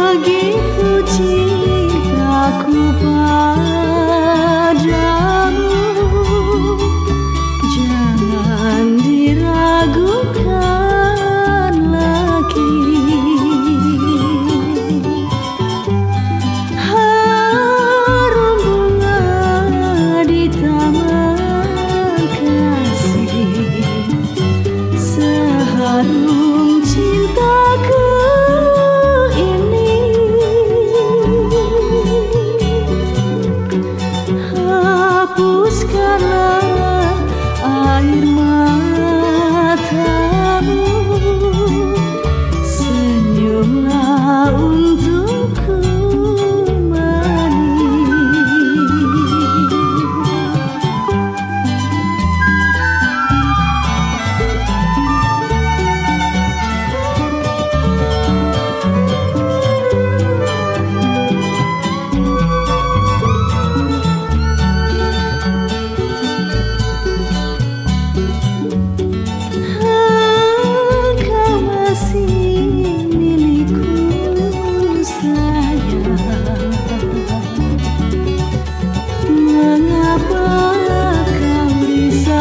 lagi puji aku padamu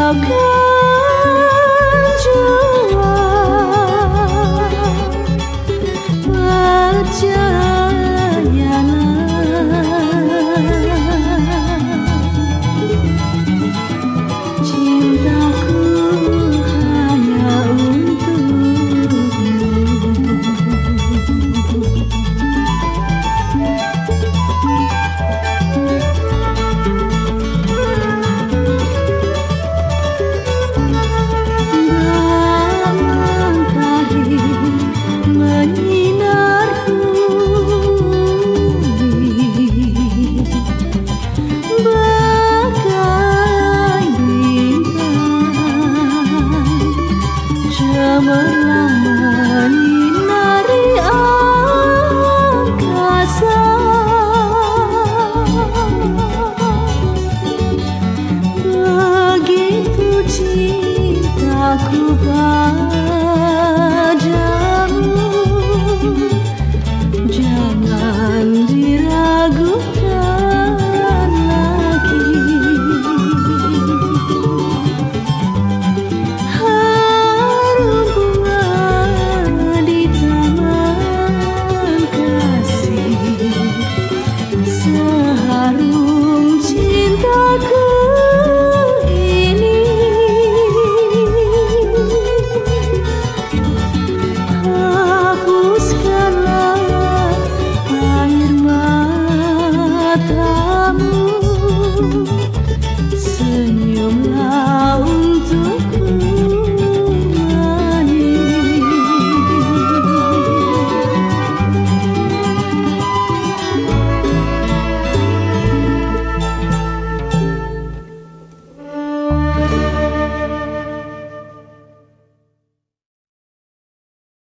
agar 那么浪漫